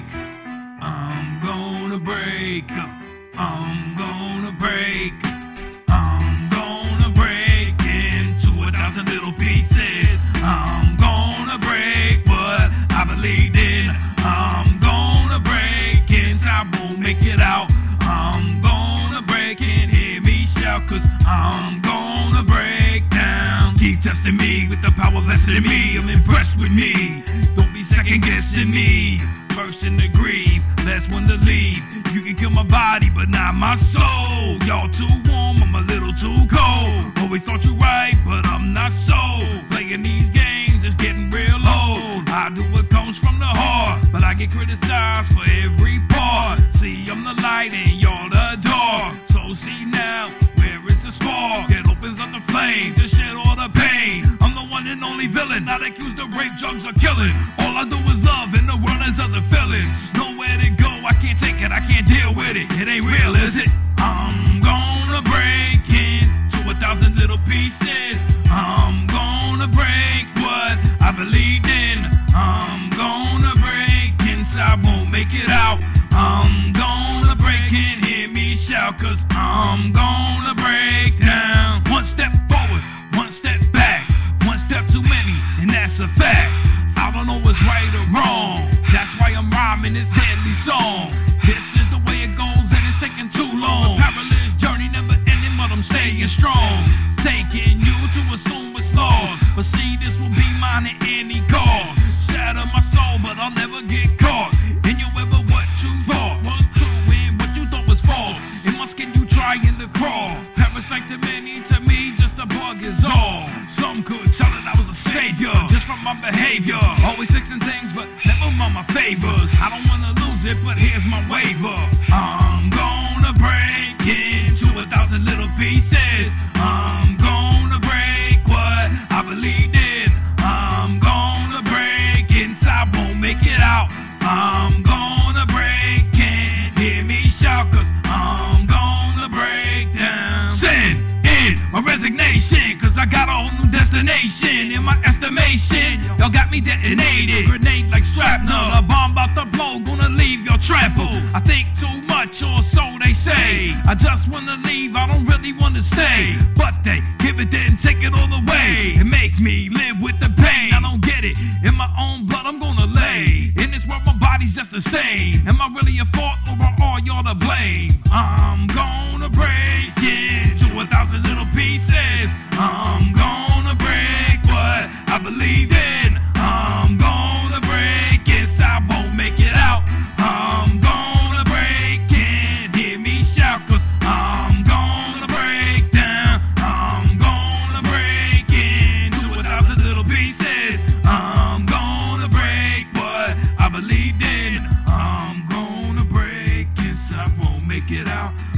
break. I'm gonna break. I'm gonna break. I'm gonna break into a thousand little pieces. I'm gonna break what I believed in. I'm gonna break inside, won't make it out. I'm gonna break and hear me shout, cause I'm gonna break down. Keep testing me with the power vested in me. I'm impressed with me. Don't second guessing me. First in the grieve, last one to leave. You can kill my body, but not my soul. Y'all too warm, I'm a little too cold. Always thought you right, but I'm not so. Playing these games is getting real old. I do what comes from the heart, but I get criticized for every part. See, I'm the light and y'all the dark. So see now, where is the spark? that opens up the flame to shed and only villain, not accused of rape, drugs, or killing. All I do is love, and the world has other feelings. Nowhere to go, I can't take it, I can't deal with it. It ain't real, is it? I'm gonna break into a thousand little pieces. I'm gonna break what I believed in. I'm gonna break inside, won't make it out. I'm gonna break and hear me shout, cause I'm gonna break down. One step staying strong. Taking you to assume it's lost. But see, this will be mine at any cost. Shatter my soul, but I'll never get caught. And you ever what you thought was true and what you thought was false. In my skin, you trying to crawl. Parasite to many, to me, just a bug is all. Some could tell that I was a savior just from my behavior. Always fixing things, but never mind my favors. I don't wanna lose it, but here's my waiver. I'm a thousand little. I'm gonna break what I believed in. I'm gonna break inside, won't make it out. I'm gonna break, can't hear me shout, cause I'm gonna break down. Send in my resignation, cause I got a whole new destination. In my estimation, y'all got me detonated. Grenade like shrapnel, a bomb about to blow, gonna leave y'all trampled. I think too much, or so they say. I just wanna leave, Really wanna stay. But they give it then take it all away and make me live with the pain. I don't get it. In my own blood, I'm gonna lay. In this world, my body's just a stain. Am I really a fault or are all y'all to blame? I'm gonna get out.